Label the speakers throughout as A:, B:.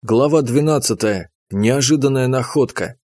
A: Глава 12. Неожиданная находка.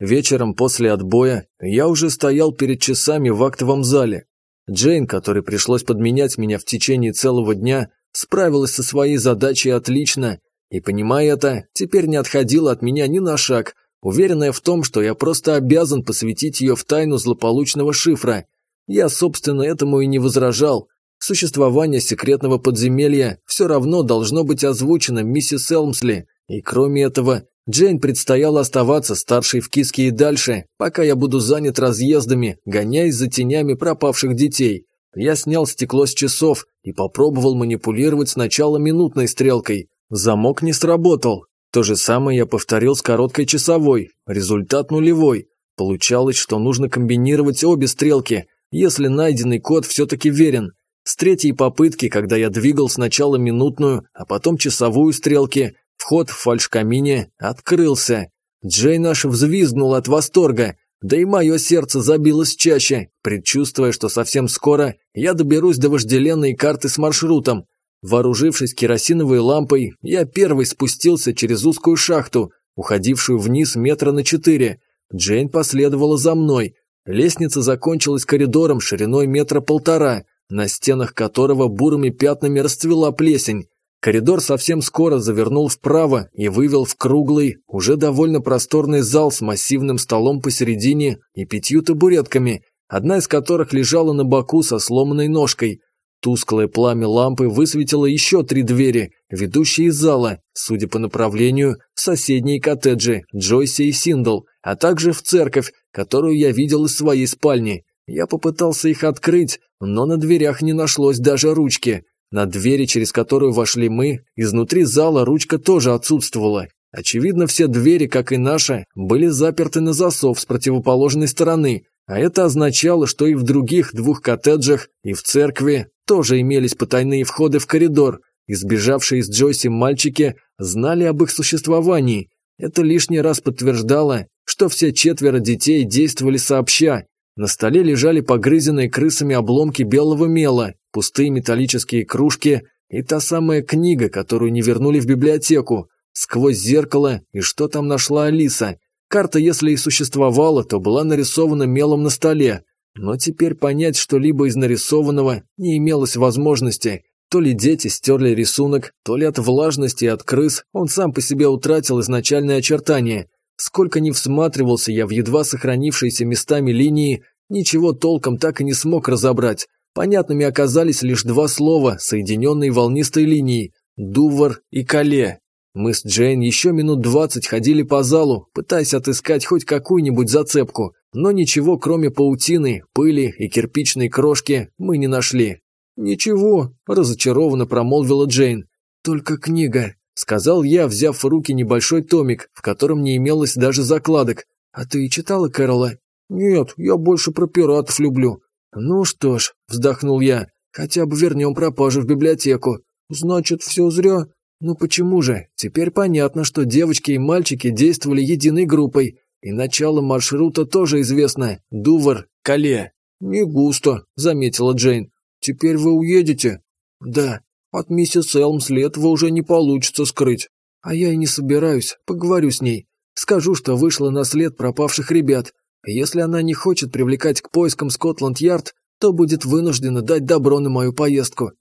A: Вечером после отбоя я уже стоял перед часами в актовом зале. Джейн, которой пришлось подменять меня в течение целого дня, справилась со своей задачей отлично, и, понимая это, теперь не отходила от меня ни на шаг, уверенная в том, что я просто обязан посвятить ее в тайну злополучного шифра. Я, собственно, этому и не возражал, Существование секретного подземелья все равно должно быть озвучено миссис Элмсли, и кроме этого, Джейн предстояло оставаться старшей в киске и дальше, пока я буду занят разъездами, гоняясь за тенями пропавших детей. Я снял стекло с часов и попробовал манипулировать сначала минутной стрелкой. Замок не сработал. То же самое я повторил с короткой часовой. Результат нулевой. Получалось, что нужно комбинировать обе стрелки, если найденный код все-таки верен. С третьей попытки, когда я двигал сначала минутную, а потом часовую стрелки, вход в фальшкамине открылся. Джейн аж взвизгнул от восторга, да и мое сердце забилось чаще, предчувствуя, что совсем скоро я доберусь до вожделенной карты с маршрутом. Вооружившись керосиновой лампой, я первый спустился через узкую шахту, уходившую вниз метра на четыре. Джейн последовала за мной. Лестница закончилась коридором шириной метра полтора, на стенах которого бурыми пятнами расцвела плесень. Коридор совсем скоро завернул вправо и вывел в круглый, уже довольно просторный зал с массивным столом посередине и пятью табуретками, одна из которых лежала на боку со сломанной ножкой. Тусклое пламя лампы высветило еще три двери, ведущие из зала, судя по направлению, в соседние коттеджи Джойси и Синдл, а также в церковь, которую я видел из своей спальни. Я попытался их открыть, но на дверях не нашлось даже ручки. На двери, через которую вошли мы, изнутри зала ручка тоже отсутствовала. Очевидно, все двери, как и наша, были заперты на засов с противоположной стороны, а это означало, что и в других двух коттеджах, и в церкви тоже имелись потайные входы в коридор. Избежавшие из Джойси мальчики знали об их существовании. Это лишний раз подтверждало, что все четверо детей действовали сообща, на столе лежали погрызенные крысами обломки белого мела, пустые металлические кружки и та самая книга, которую не вернули в библиотеку. Сквозь зеркало и что там нашла Алиса. Карта, если и существовала, то была нарисована мелом на столе. Но теперь понять что-либо из нарисованного не имелось возможности. То ли дети стерли рисунок, то ли от влажности и от крыс он сам по себе утратил изначальные очертания. Сколько ни всматривался я в едва сохранившиеся местами линии, ничего толком так и не смог разобрать. Понятными оказались лишь два слова, соединенные волнистой линией – «Дувар» и «Кале». Мы с Джейн еще минут двадцать ходили по залу, пытаясь отыскать хоть какую-нибудь зацепку, но ничего, кроме паутины, пыли и кирпичной крошки, мы не нашли. «Ничего», – разочарованно промолвила Джейн. «Только книга. – сказал я, взяв в руки небольшой томик, в котором не имелось даже закладок. «А ты читала Кэрола?» «Нет, я больше про пиратов люблю». «Ну что ж», – вздохнул я, – «хотя бы вернем пропажу в библиотеку». «Значит, все зря?» «Ну почему же? Теперь понятно, что девочки и мальчики действовали единой группой. И начало маршрута тоже известно – Дувар, Кале». «Не густо», – заметила Джейн. «Теперь вы уедете?» «Да, от миссис Элмсли этого уже не получится скрыть. А я и не собираюсь, поговорю с ней. Скажу, что вышла на след пропавших ребят. Если она не хочет привлекать к поискам Скотланд-Ярд, то будет вынуждена дать добро на мою поездку.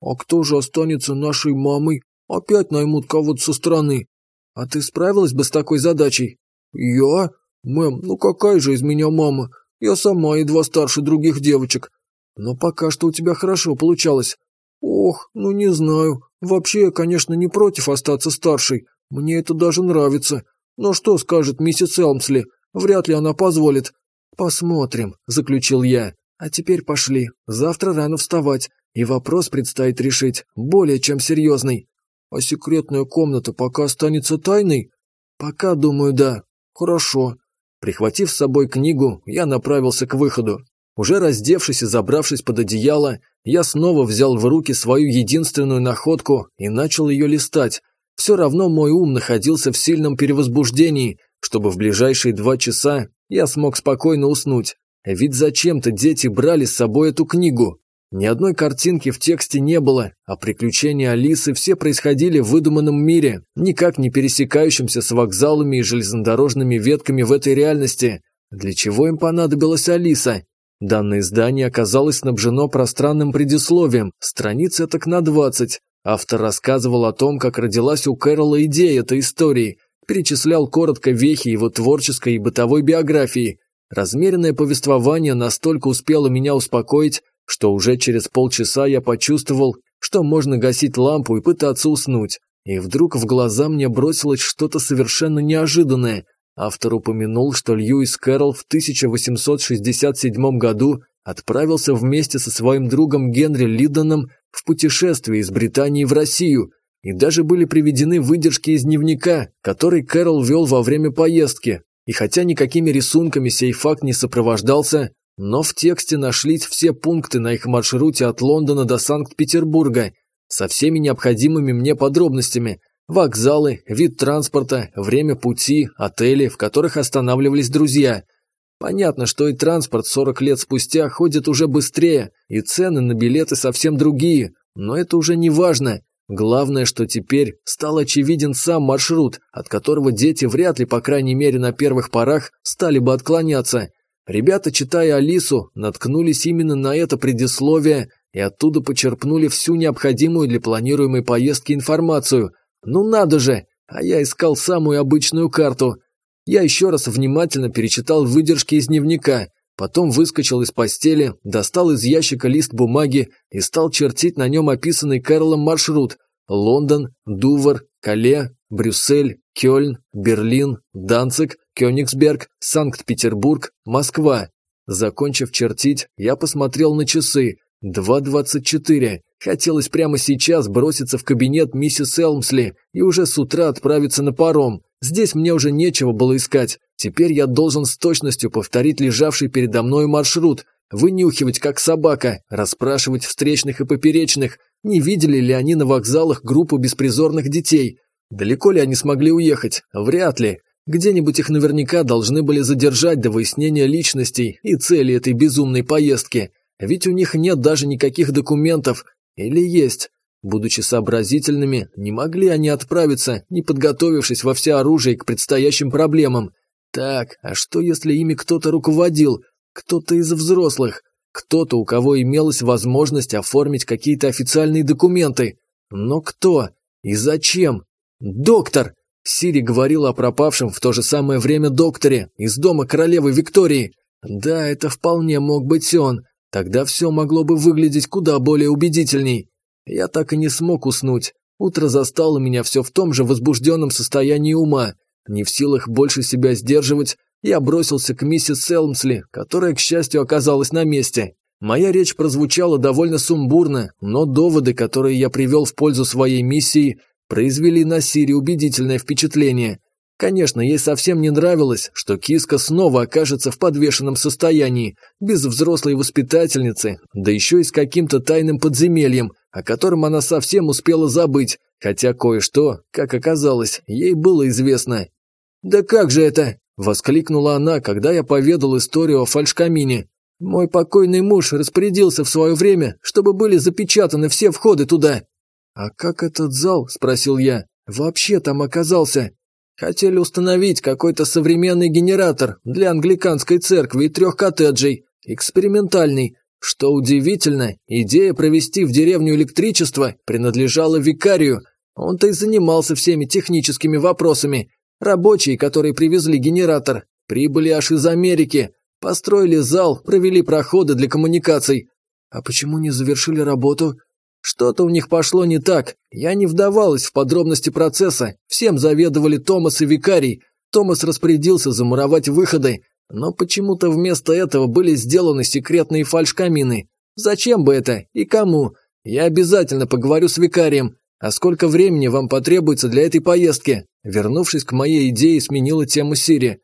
A: А кто же останется нашей мамой? Опять наймут кого-то со стороны. А ты справилась бы с такой задачей? Я? Мэм, ну какая же из меня мама? Я сама едва старше других девочек. Но пока что у тебя хорошо получалось. «Ох, ну не знаю. Вообще я, конечно, не против остаться старшей. Мне это даже нравится. Но что скажет миссис Элмсли? Вряд ли она позволит». «Посмотрим», – заключил я. «А теперь пошли. Завтра рано вставать. И вопрос предстоит решить, более чем серьезный». «А секретная комната пока останется тайной?» «Пока, думаю, да. Хорошо». Прихватив с собой книгу, я направился к выходу. Уже раздевшись и забравшись под одеяло, я снова взял в руки свою единственную находку и начал ее листать. Все равно мой ум находился в сильном перевозбуждении, чтобы в ближайшие два часа я смог спокойно уснуть. Ведь зачем-то дети брали с собой эту книгу. Ни одной картинки в тексте не было, а приключения Алисы все происходили в выдуманном мире, никак не пересекающемся с вокзалами и железнодорожными ветками в этой реальности. Для чего им понадобилась Алиса? Данное издание оказалось снабжено пространным предисловием, страниц так на 20. Автор рассказывал о том, как родилась у Кэрола идея этой истории, перечислял коротко вехи его творческой и бытовой биографии. Размеренное повествование настолько успело меня успокоить, что уже через полчаса я почувствовал, что можно гасить лампу и пытаться уснуть. И вдруг в глаза мне бросилось что-то совершенно неожиданное. Автор упомянул, что Льюис Кэрролл в 1867 году отправился вместе со своим другом Генри Лидоном в путешествие из Британии в Россию, и даже были приведены выдержки из дневника, который Кэрол вел во время поездки. И хотя никакими рисунками сей факт не сопровождался, но в тексте нашлись все пункты на их маршруте от Лондона до Санкт-Петербурга со всеми необходимыми мне подробностями – вокзалы, вид транспорта, время пути, отели, в которых останавливались друзья. Понятно, что и транспорт 40 лет спустя ходит уже быстрее, и цены на билеты совсем другие, но это уже не важно. Главное, что теперь стал очевиден сам маршрут, от которого дети вряд ли, по крайней мере на первых порах, стали бы отклоняться. Ребята, читая Алису, наткнулись именно на это предисловие и оттуда почерпнули всю необходимую для планируемой поездки информацию. Ну надо же! А я искал самую обычную карту. Я еще раз внимательно перечитал выдержки из дневника, потом выскочил из постели, достал из ящика лист бумаги и стал чертить на нем описанный Карлом маршрут – Лондон, Дувр, Кале, Брюссель, Кёльн, Берлин, Данциг, Кёнигсберг, Санкт-Петербург, Москва. Закончив чертить, я посмотрел на часы. 2.24. Хотелось прямо сейчас броситься в кабинет миссис Элмсли и уже с утра отправиться на паром. Здесь мне уже нечего было искать. Теперь я должен с точностью повторить лежавший передо мной маршрут, вынюхивать как собака, расспрашивать встречных и поперечных, не видели ли они на вокзалах группу беспризорных детей. Далеко ли они смогли уехать? Вряд ли. Где-нибудь их наверняка должны были задержать до выяснения личностей и цели этой безумной поездки. Ведь у них нет даже никаких документов. Или есть? Будучи сообразительными, не могли они отправиться, не подготовившись во всеоружие к предстоящим проблемам. Так, а что если ими кто-то руководил? Кто-то из взрослых? Кто-то, у кого имелась возможность оформить какие-то официальные документы? Но кто? И зачем? «Доктор!» Сири говорила о пропавшем в то же самое время докторе из дома королевы Виктории. Да, это вполне мог быть он. Тогда все могло бы выглядеть куда более убедительней. Я так и не смог уснуть. Утро застало меня все в том же возбужденном состоянии ума. Не в силах больше себя сдерживать, я бросился к миссис Селмсли, которая, к счастью, оказалась на месте. Моя речь прозвучала довольно сумбурно, но доводы, которые я привел в пользу своей миссии, произвели на Сири убедительное впечатление. Конечно, ей совсем не нравилось, что киска снова окажется в подвешенном состоянии, без взрослой воспитательницы, да еще и с каким-то тайным подземельем, о котором она совсем успела забыть, хотя кое-что, как оказалось, ей было известно. «Да как же это?» – воскликнула она, когда я поведал историю о фальшкамине. «Мой покойный муж распорядился в свое время, чтобы были запечатаны все входы туда». «А как этот зал?» – спросил я. «Вообще там оказался?» Хотели установить какой-то современный генератор для англиканской церкви и трех коттеджей, экспериментальный. Что удивительно, идея провести в деревню электричество принадлежала викарию. Он-то и занимался всеми техническими вопросами. Рабочие, которые привезли генератор, прибыли аж из Америки. Построили зал, провели проходы для коммуникаций. А почему не завершили работу? Что-то у них пошло не так. Я не вдавалась в подробности процесса. Всем заведовали Томас и Викарий. Томас распорядился замуровать выходы, но почему-то вместо этого были сделаны секретные фальшкамины. Зачем бы это и кому? Я обязательно поговорю с викарием. А сколько времени вам потребуется для этой поездки? Вернувшись к моей идее, сменила тему Сири.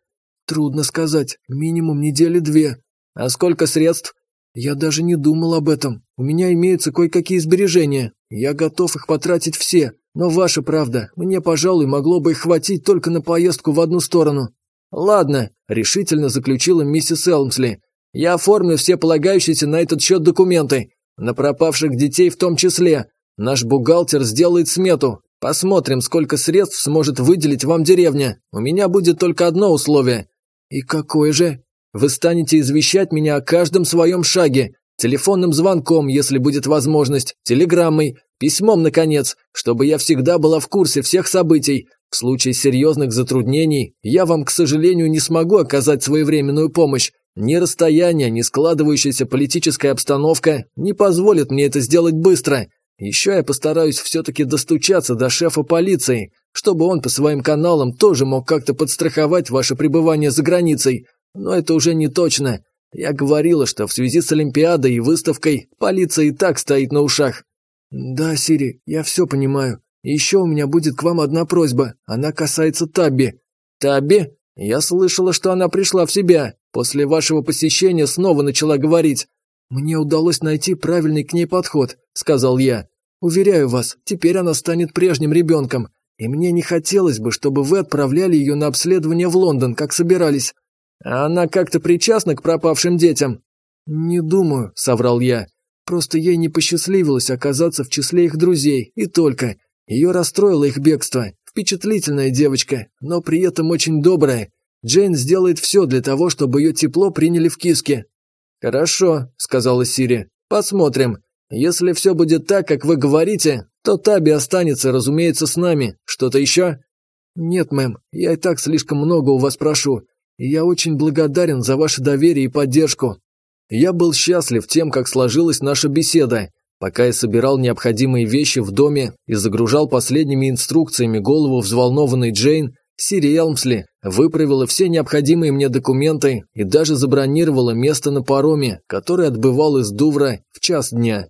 A: Трудно сказать. Минимум недели две. А сколько средств? «Я даже не думал об этом. У меня имеются кое-какие сбережения. Я готов их потратить все. Но ваша правда, мне, пожалуй, могло бы их хватить только на поездку в одну сторону». «Ладно», – решительно заключила миссис Элмсли. «Я оформлю все полагающиеся на этот счет документы. На пропавших детей в том числе. Наш бухгалтер сделает смету. Посмотрим, сколько средств сможет выделить вам деревня. У меня будет только одно условие». «И какое же?» «Вы станете извещать меня о каждом своем шаге. Телефонным звонком, если будет возможность, телеграммой, письмом, наконец, чтобы я всегда была в курсе всех событий. В случае серьезных затруднений я вам, к сожалению, не смогу оказать своевременную помощь. Ни расстояние, ни складывающаяся политическая обстановка не позволят мне это сделать быстро. Еще я постараюсь все-таки достучаться до шефа полиции, чтобы он по своим каналам тоже мог как-то подстраховать ваше пребывание за границей. Но это уже не точно. Я говорила, что в связи с Олимпиадой и выставкой полиция и так стоит на ушах. Да, Сири, я все понимаю. еще у меня будет к вам одна просьба. Она касается Табби. Табби? Я слышала, что она пришла в себя. После вашего посещения снова начала говорить. Мне удалось найти правильный к ней подход, сказал я. Уверяю вас, теперь она станет прежним ребенком. И мне не хотелось бы, чтобы вы отправляли ее на обследование в Лондон, как собирались. А она как-то причастна к пропавшим детям?» «Не думаю», — соврал я. «Просто ей не посчастливилось оказаться в числе их друзей, и только. Ее расстроило их бегство. Впечатлительная девочка, но при этом очень добрая. Джейн сделает все для того, чтобы ее тепло приняли в киске». «Хорошо», — сказала Сири. «Посмотрим. Если все будет так, как вы говорите, то Таби останется, разумеется, с нами. Что-то еще?» «Нет, мэм, я и так слишком много у вас прошу я очень благодарен за ваше доверие и поддержку. Я был счастлив тем, как сложилась наша беседа. Пока я собирал необходимые вещи в доме и загружал последними инструкциями голову взволнованной Джейн, Сири Элмсли выправила все необходимые мне документы и даже забронировала место на пароме, который отбывал из Дувра в час дня.